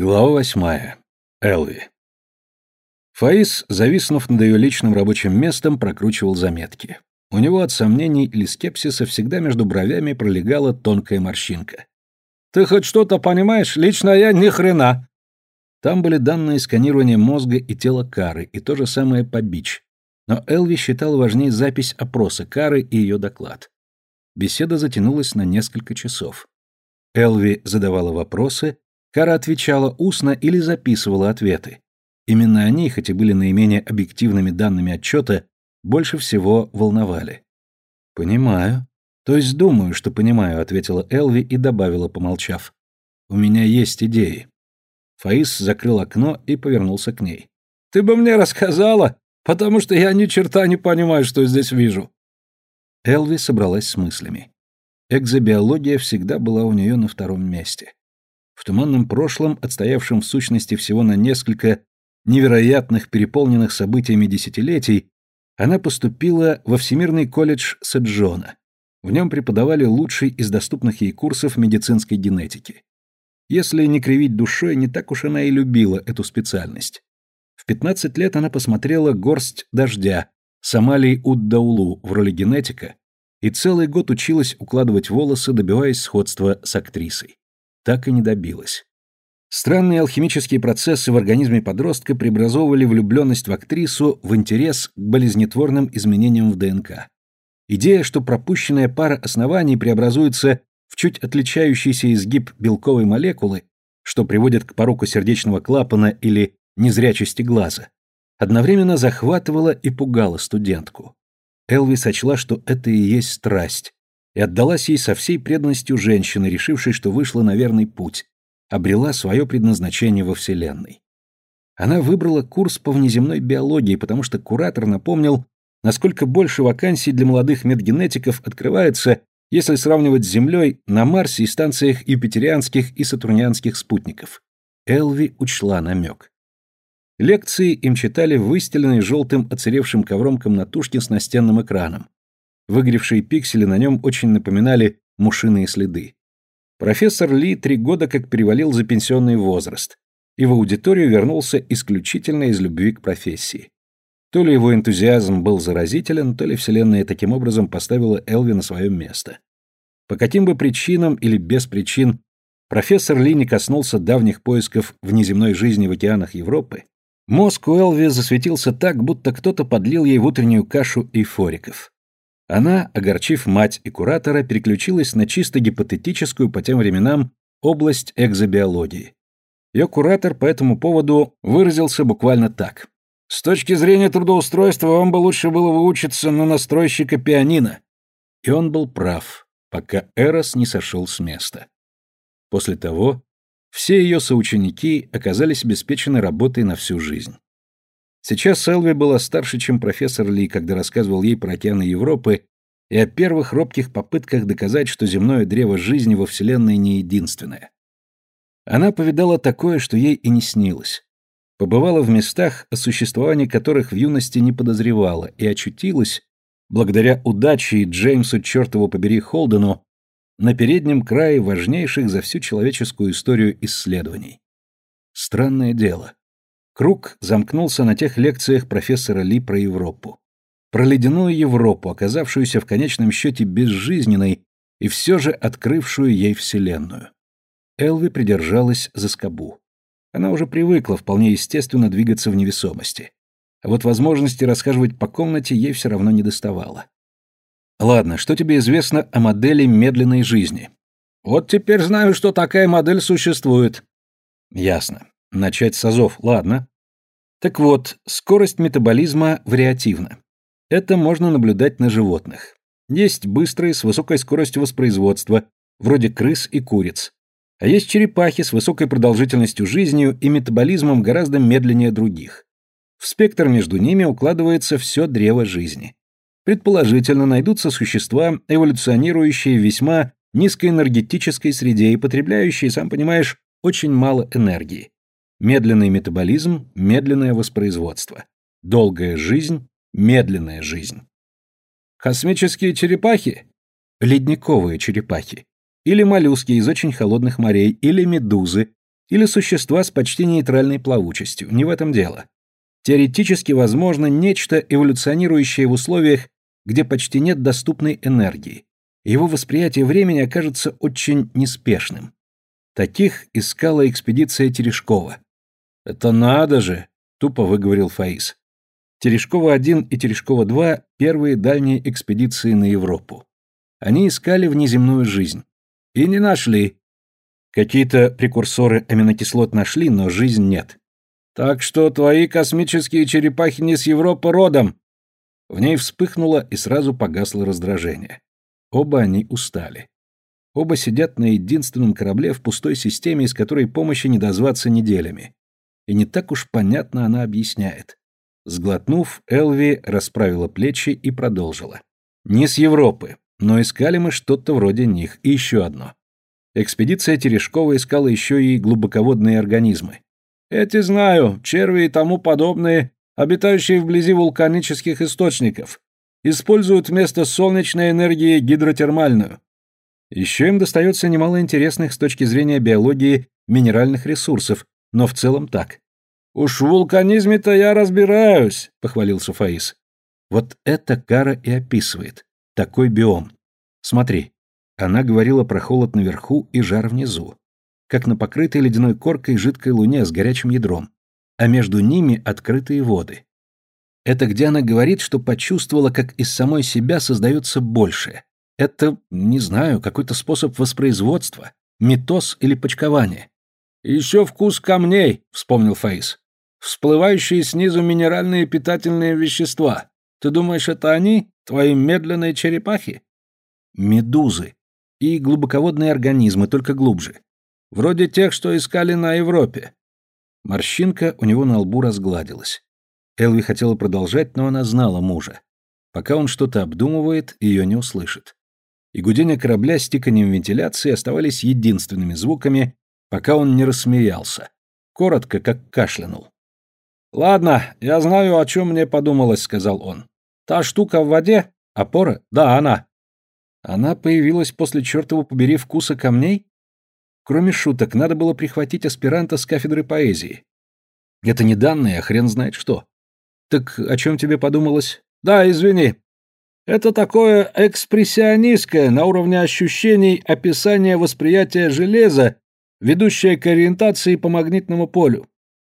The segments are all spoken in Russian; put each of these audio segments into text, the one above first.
Глава восьмая. Элви. Фаис, зависнув над ее личным рабочим местом, прокручивал заметки. У него от сомнений или скепсиса всегда между бровями пролегала тонкая морщинка. «Ты хоть что-то понимаешь? Лично я ни хрена!» Там были данные сканирования мозга и тела Кары, и то же самое по БИЧ. Но Элви считал важнее запись опроса Кары и ее доклад. Беседа затянулась на несколько часов. Элви задавала вопросы, Кара отвечала устно или записывала ответы. Именно они, хоть и были наименее объективными данными отчета, больше всего волновали. «Понимаю. То есть думаю, что понимаю», — ответила Элви и добавила, помолчав. «У меня есть идеи». Фаис закрыл окно и повернулся к ней. «Ты бы мне рассказала, потому что я ни черта не понимаю, что здесь вижу». Элви собралась с мыслями. Экзобиология всегда была у нее на втором месте. В туманном прошлом, отстоявшем в сущности всего на несколько невероятных переполненных событиями десятилетий, она поступила во Всемирный колледж Седжона. В нем преподавали лучший из доступных ей курсов медицинской генетики. Если не кривить душой, не так уж она и любила эту специальность. В 15 лет она посмотрела «Горсть дождя» Самалии Уддаулу в роли генетика и целый год училась укладывать волосы, добиваясь сходства с актрисой так и не добилась. Странные алхимические процессы в организме подростка преобразовывали влюбленность в актрису в интерес к болезнетворным изменениям в ДНК. Идея, что пропущенная пара оснований преобразуется в чуть отличающийся изгиб белковой молекулы, что приводит к пороку сердечного клапана или незрячести глаза, одновременно захватывала и пугала студентку. Элви сочла, что это и есть страсть, и отдалась ей со всей преданностью женщины, решившей, что вышла на верный путь, обрела свое предназначение во Вселенной. Она выбрала курс по внеземной биологии, потому что куратор напомнил, насколько больше вакансий для молодых медгенетиков открывается, если сравнивать с Землей на Марсе и станциях юпитерианских и сатурнианских спутников. Элви учла намек. Лекции им читали выстеленные желтым оцаревшим ковром комнатушки с настенным экраном. Выгоревшие пиксели на нем очень напоминали мушиные следы. Профессор Ли три года как перевалил за пенсионный возраст, и в аудиторию вернулся исключительно из любви к профессии. То ли его энтузиазм был заразителен, то ли Вселенная таким образом поставила Элви на свое место. По каким бы причинам или без причин профессор Ли не коснулся давних поисков внеземной жизни в океанах Европы, мозг у Элви засветился так, будто кто-то подлил ей в утреннюю кашу эйфориков. Она, огорчив мать и куратора, переключилась на чисто гипотетическую по тем временам область экзобиологии. Ее куратор по этому поводу выразился буквально так. «С точки зрения трудоустройства вам бы лучше было выучиться на настройщика пианино». И он был прав, пока Эрос не сошел с места. После того все ее соученики оказались обеспечены работой на всю жизнь. Сейчас Селви была старше, чем профессор Ли, когда рассказывал ей про океаны Европы и о первых робких попытках доказать, что земное древо жизни во Вселенной не единственное. Она повидала такое, что ей и не снилось. Побывала в местах, о существовании которых в юности не подозревала, и очутилась, благодаря удаче и Джеймсу чертову побери Холдену, на переднем крае важнейших за всю человеческую историю исследований. Странное дело. Круг замкнулся на тех лекциях профессора Ли про Европу. Про ледяную Европу, оказавшуюся в конечном счете безжизненной и все же открывшую ей Вселенную. Элви придержалась за скобу. Она уже привыкла вполне естественно двигаться в невесомости. А вот возможности расхаживать по комнате ей все равно не доставало. Ладно, что тебе известно о модели медленной жизни? Вот теперь знаю, что такая модель существует. Ясно. Начать с азов, ладно. Так вот, скорость метаболизма вариативна. Это можно наблюдать на животных. Есть быстрые с высокой скоростью воспроизводства, вроде крыс и куриц. А есть черепахи с высокой продолжительностью жизни и метаболизмом гораздо медленнее других. В спектр между ними укладывается все древо жизни. Предположительно, найдутся существа, эволюционирующие в весьма низкоэнергетической среде и потребляющие, сам понимаешь, очень мало энергии. Медленный метаболизм, медленное воспроизводство. Долгая жизнь, медленная жизнь. Космические черепахи? Ледниковые черепахи. Или моллюски из очень холодных морей, или медузы, Или существа с почти нейтральной плавучестью, не в этом дело. Теоретически возможно нечто, эволюционирующее в условиях, где почти нет доступной энергии. Его восприятие времени окажется очень неспешным. Таких искала экспедиция Терешкова. «Это надо же!» — тупо выговорил Фаис. Терешкова-1 и Терешкова-2 — первые дальние экспедиции на Европу. Они искали внеземную жизнь. И не нашли. Какие-то прекурсоры аминокислот нашли, но жизнь нет. Так что твои космические черепахи не с Европы родом. В ней вспыхнуло и сразу погасло раздражение. Оба они устали. Оба сидят на единственном корабле в пустой системе, из которой помощи не дозваться неделями. И не так уж понятно она объясняет. Сглотнув, Элви расправила плечи и продолжила. Не с Европы, но искали мы что-то вроде них. И еще одно. Экспедиция Терешкова искала еще и глубоководные организмы. Эти знаю, черви и тому подобные, обитающие вблизи вулканических источников. Используют вместо солнечной энергии гидротермальную. Еще им достается немало интересных с точки зрения биологии минеральных ресурсов, но в целом так. «Уж в вулканизме-то я разбираюсь», — похвалился Фаис. Вот это Кара и описывает. Такой биом. Смотри. Она говорила про холод наверху и жар внизу. Как на покрытой ледяной коркой жидкой луне с горячим ядром. А между ними открытые воды. Это где она говорит, что почувствовала, как из самой себя создается большее. Это, не знаю, какой-то способ воспроизводства, метоз или почкование. «Еще вкус камней», — вспомнил Фаис. «Всплывающие снизу минеральные питательные вещества. Ты думаешь, это они, твои медленные черепахи?» «Медузы. И глубоководные организмы, только глубже. Вроде тех, что искали на Европе». Морщинка у него на лбу разгладилась. Элви хотела продолжать, но она знала мужа. Пока он что-то обдумывает, ее не услышит и гудение корабля с тиканием вентиляции оставались единственными звуками, пока он не рассмеялся. Коротко, как кашлянул. «Ладно, я знаю, о чем мне подумалось», — сказал он. «Та штука в воде? Опора? Да, она». Она появилась после чертова побери вкуса камней? Кроме шуток, надо было прихватить аспиранта с кафедры поэзии. Это не данные, а хрен знает что. Так о чем тебе подумалось? Да, извини, это такое экспрессионистское на уровне ощущений описание восприятия железа, ведущее к ориентации по магнитному полю.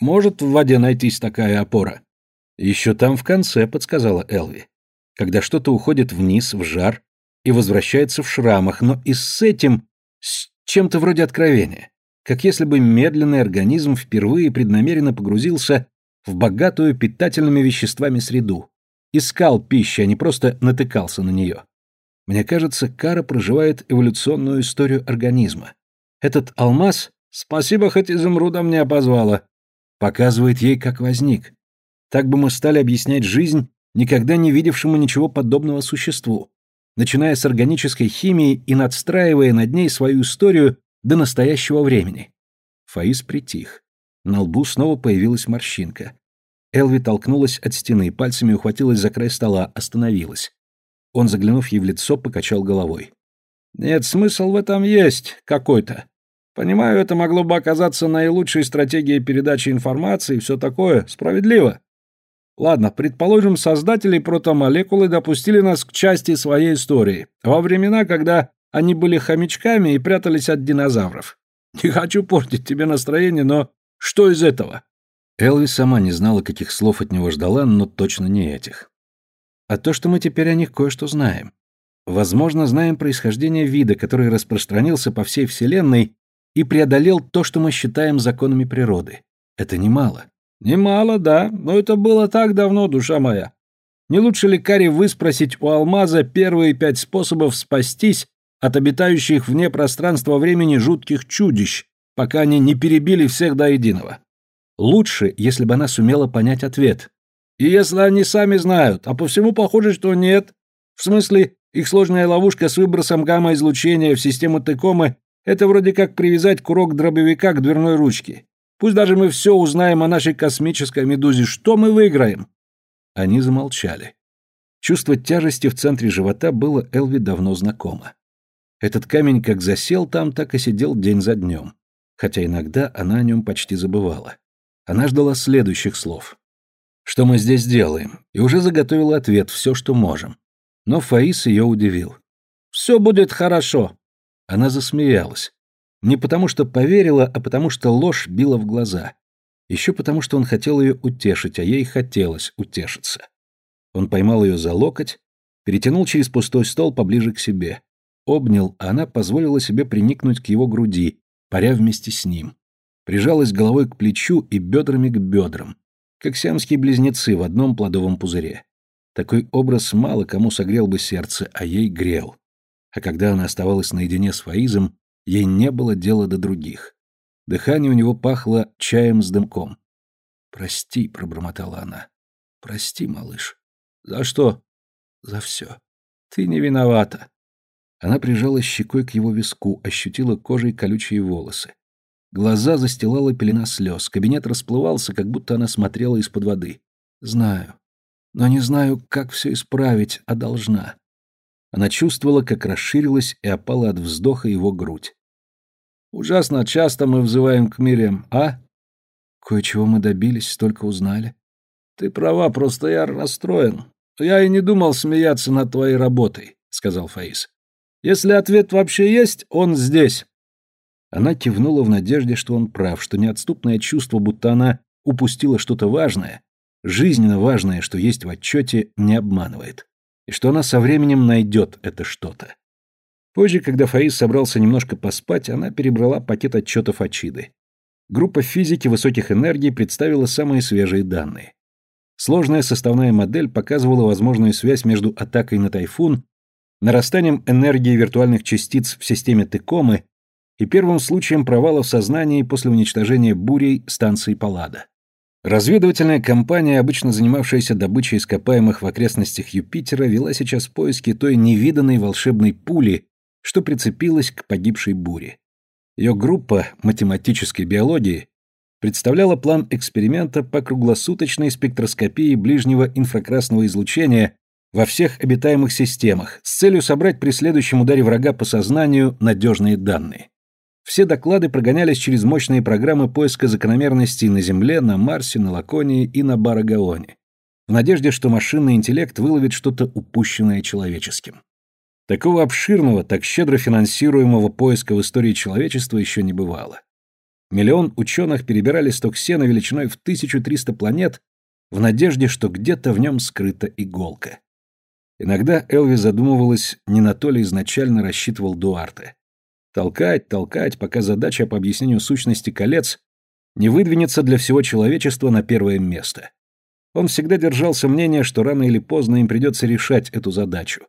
Может в воде найтись такая опора? Еще там в конце, подсказала Элви. Когда что-то уходит вниз, в жар, и возвращается в шрамах, но и с этим, с чем-то вроде откровения. Как если бы медленный организм впервые преднамеренно погрузился в богатую питательными веществами среду, искал пищи, а не просто натыкался на нее. Мне кажется, Кара проживает эволюционную историю организма. Этот алмаз, спасибо, хоть изумрудом не обозвала, показывает ей, как возник. Так бы мы стали объяснять жизнь никогда не видевшему ничего подобного существу, начиная с органической химии и надстраивая над ней свою историю до настоящего времени. Фаис притих. На лбу снова появилась морщинка. Элви толкнулась от стены, пальцами ухватилась за край стола, остановилась. Он, заглянув ей в лицо, покачал головой. «Нет, смысл в этом есть какой-то. Понимаю, это могло бы оказаться наилучшей стратегией передачи информации и все такое. Справедливо. Ладно, предположим, создатели протомолекулы допустили нас к части своей истории, во времена, когда они были хомячками и прятались от динозавров. Не хочу портить тебе настроение, но что из этого? Элви сама не знала, каких слов от него ждала, но точно не этих. А то, что мы теперь о них кое-что знаем. Возможно, знаем происхождение вида, который распространился по всей Вселенной и преодолел то, что мы считаем законами природы. Это немало. Немало, да, но это было так давно, душа моя. Не лучше ли Кари выспросить у Алмаза первые пять способов спастись от обитающих вне пространства времени жутких чудищ, пока они не перебили всех до единого? Лучше, если бы она сумела понять ответ. И если они сами знают, а по всему похоже, что нет. В смысле, их сложная ловушка с выбросом гамма-излучения в систему Текомы — это вроде как привязать курок дробовика к дверной ручке. Пусть даже мы все узнаем о нашей космической медузе, что мы выиграем?» Они замолчали. Чувство тяжести в центре живота было Элви давно знакомо. Этот камень как засел там, так и сидел день за днем. хотя иногда она о нем почти забывала. Она ждала следующих слов. «Что мы здесь делаем?» и уже заготовила ответ «все, что можем». Но Фаис ее удивил. «Все будет хорошо». Она засмеялась. Не потому что поверила, а потому что ложь била в глаза. Еще потому что он хотел ее утешить, а ей хотелось утешиться. Он поймал ее за локоть, перетянул через пустой стол поближе к себе. Обнял, а она позволила себе приникнуть к его груди, паря вместе с ним. Прижалась головой к плечу и бедрами к бедрам, как сиамские близнецы в одном плодовом пузыре. Такой образ мало кому согрел бы сердце, а ей грел. А когда она оставалась наедине с Фаизом, ей не было дела до других. Дыхание у него пахло чаем с дымком. «Прости», — пробормотала она. «Прости, малыш». «За что?» «За все. Ты не виновата». Она прижалась щекой к его виску, ощутила кожей колючие волосы. Глаза застилала пелена слез, кабинет расплывался, как будто она смотрела из-под воды. «Знаю. Но не знаю, как все исправить, а должна». Она чувствовала, как расширилась и опала от вздоха его грудь. «Ужасно часто мы взываем к Мириам, а?» «Кое-чего мы добились, столько узнали». «Ты права, просто я расстроен. Я и не думал смеяться над твоей работой», — сказал Фаис. «Если ответ вообще есть, он здесь». Она кивнула в надежде, что он прав, что неотступное чувство, будто она упустила что-то важное, жизненно важное, что есть в отчете, не обманывает, и что она со временем найдет это что-то. Позже, когда Фаис собрался немножко поспать, она перебрала пакет отчетов Ачиды. Группа физики высоких энергий представила самые свежие данные. Сложная составная модель показывала возможную связь между атакой на тайфун, нарастанием энергии виртуальных частиц в системе Текомы и первым случаем провала в сознании после уничтожения бурей станции Паллада. Разведывательная компания, обычно занимавшаяся добычей ископаемых в окрестностях Юпитера, вела сейчас поиски той невиданной волшебной пули, что прицепилась к погибшей буре. Ее группа математической биологии представляла план эксперимента по круглосуточной спектроскопии ближнего инфракрасного излучения во всех обитаемых системах с целью собрать при следующем ударе врага по сознанию надежные данные. Все доклады прогонялись через мощные программы поиска закономерностей на Земле, на Марсе, на Лаконии и на Барагаоне, в надежде, что машинный интеллект выловит что-то упущенное человеческим. Такого обширного, так щедро финансируемого поиска в истории человечества еще не бывало. Миллион ученых перебирали сток сена величиной в 1300 планет в надежде, что где-то в нем скрыта иголка. Иногда Элви задумывалась, не на то ли изначально рассчитывал Дуарте. Толкать, толкать, пока задача по объяснению сущности колец не выдвинется для всего человечества на первое место. Он всегда держался мнения, что рано или поздно им придется решать эту задачу.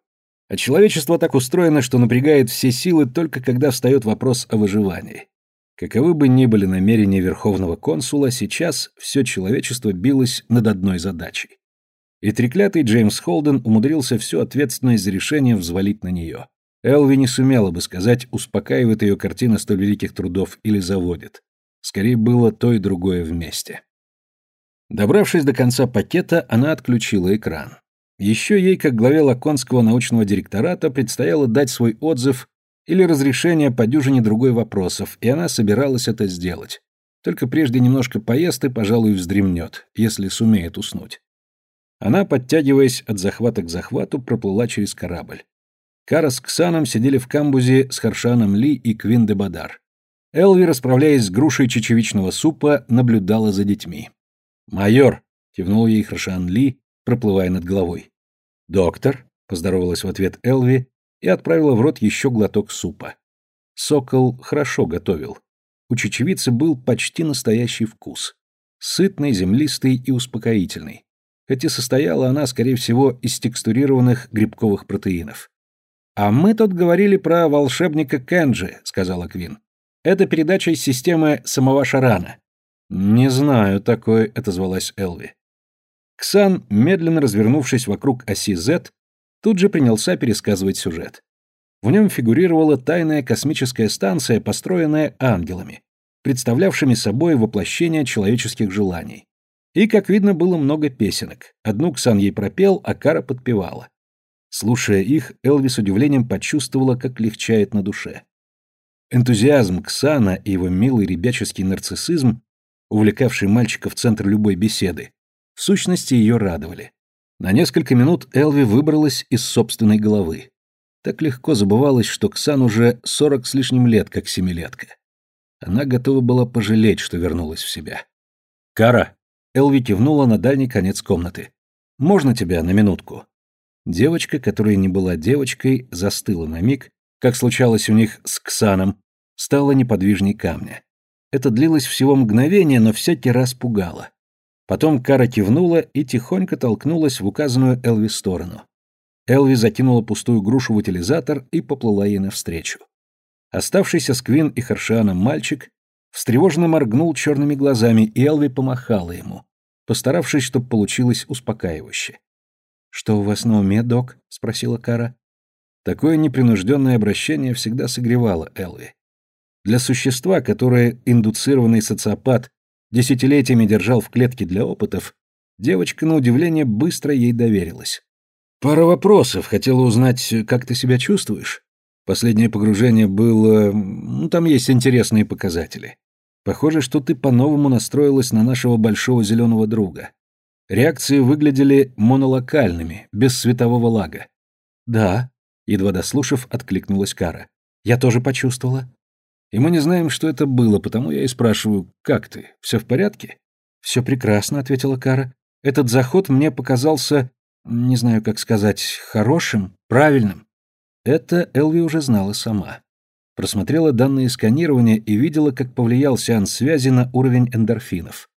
А человечество так устроено, что напрягает все силы только когда встает вопрос о выживании. Каковы бы ни были намерения Верховного консула, сейчас все человечество билось над одной задачей. И треклятый Джеймс Холден умудрился всю ответственность за решение взвалить на нее. Элви не сумела бы сказать, успокаивает ее картина столь великих трудов или заводит. Скорее было то и другое вместе. Добравшись до конца пакета, она отключила экран. Еще ей, как главе Лаконского научного директората, предстояло дать свой отзыв или разрешение по дюжине другой вопросов, и она собиралась это сделать. Только прежде немножко поест и, пожалуй, вздремнет, если сумеет уснуть. Она, подтягиваясь от захвата к захвату, проплыла через корабль. Кара с Ксаном сидели в камбузе с Харшаном Ли и Квин де Бадар. Элви, расправляясь с грушей чечевичного супа, наблюдала за детьми. «Майор!» — кивнул ей Харшан Ли, проплывая над головой. «Доктор!» — поздоровалась в ответ Элви и отправила в рот еще глоток супа. Сокол хорошо готовил. У чечевицы был почти настоящий вкус. Сытный, землистый и успокоительный. Хотя состояла она, скорее всего, из текстурированных грибковых протеинов. «А мы тут говорили про волшебника Кенджи», — сказала Квин. «Это передача из системы самого Шарана». «Не знаю такой», — отозвалась Элви. Ксан, медленно развернувшись вокруг оси Z, тут же принялся пересказывать сюжет. В нем фигурировала тайная космическая станция, построенная ангелами, представлявшими собой воплощение человеческих желаний. И, как видно, было много песенок. Одну Ксан ей пропел, а Кара подпевала. Слушая их, Элви с удивлением почувствовала, как легчает на душе. Энтузиазм Ксана и его милый ребяческий нарциссизм, увлекавший мальчика в центр любой беседы, в сущности ее радовали. На несколько минут Элви выбралась из собственной головы. Так легко забывалось, что Ксан уже сорок с лишним лет, как семилетка. Она готова была пожалеть, что вернулась в себя. «Кара!» Элви кивнула на дальний конец комнаты. «Можно тебя на минутку?» Девочка, которая не была девочкой, застыла на миг, как случалось у них с Ксаном, стала неподвижней камня. Это длилось всего мгновение, но всякий раз пугало. Потом Кара кивнула и тихонько толкнулась в указанную Элви сторону. Элви закинула пустую грушу в утилизатор и поплыла ей навстречу. Оставшийся с Квин и Харшианом мальчик встревоженно моргнул черными глазами, и Элви помахала ему, постаравшись, чтобы получилось успокаивающе. «Что у вас на уме, док?» — спросила Кара. Такое непринужденное обращение всегда согревало Элви. Для существа, которое индуцированный социопат десятилетиями держал в клетке для опытов, девочка, на удивление, быстро ей доверилась. «Пара вопросов. Хотела узнать, как ты себя чувствуешь?» Последнее погружение было... Ну, там есть интересные показатели. Похоже, что ты по-новому настроилась на нашего большого зеленого друга. Реакции выглядели монолокальными, без светового лага. «Да», — едва дослушав, откликнулась Кара. «Я тоже почувствовала». «И мы не знаем, что это было, потому я и спрашиваю, как ты? Все в порядке?» «Все прекрасно», — ответила Кара. «Этот заход мне показался, не знаю, как сказать, хорошим, правильным». Это Элви уже знала сама. Просмотрела данные сканирования и видела, как повлиял сеанс связи на уровень эндорфинов.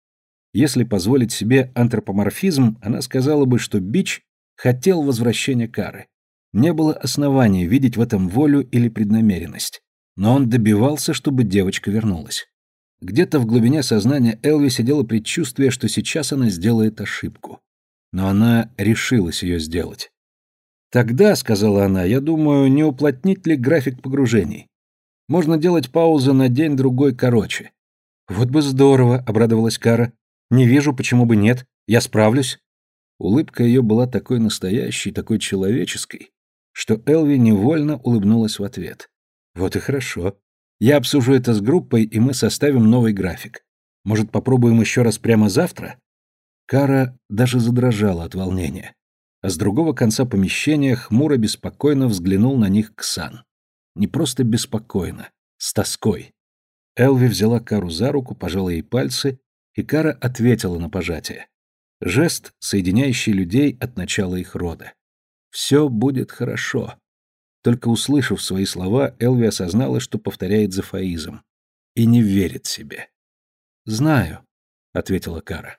Если позволить себе антропоморфизм, она сказала бы, что Бич хотел возвращения Кары. Не было основания видеть в этом волю или преднамеренность. Но он добивался, чтобы девочка вернулась. Где-то в глубине сознания Элви сидело предчувствие, что сейчас она сделает ошибку. Но она решилась ее сделать. «Тогда, — сказала она, — я думаю, не уплотнить ли график погружений? Можно делать паузы на день-другой короче». «Вот бы здорово!» — обрадовалась Кара. Не вижу, почему бы нет. Я справлюсь. Улыбка ее была такой настоящей, такой человеческой, что Элви невольно улыбнулась в ответ. Вот и хорошо. Я обсужу это с группой, и мы составим новый график. Может, попробуем еще раз прямо завтра? Кара даже задрожала от волнения. А с другого конца помещения хмуро беспокойно взглянул на них Ксан. Не просто беспокойно, с тоской. Элви взяла Кару за руку, пожала ей пальцы и Кара ответила на пожатие. Жест, соединяющий людей от начала их рода. «Все будет хорошо». Только услышав свои слова, Элви осознала, что повторяет за. И не верит себе. «Знаю», — ответила Кара.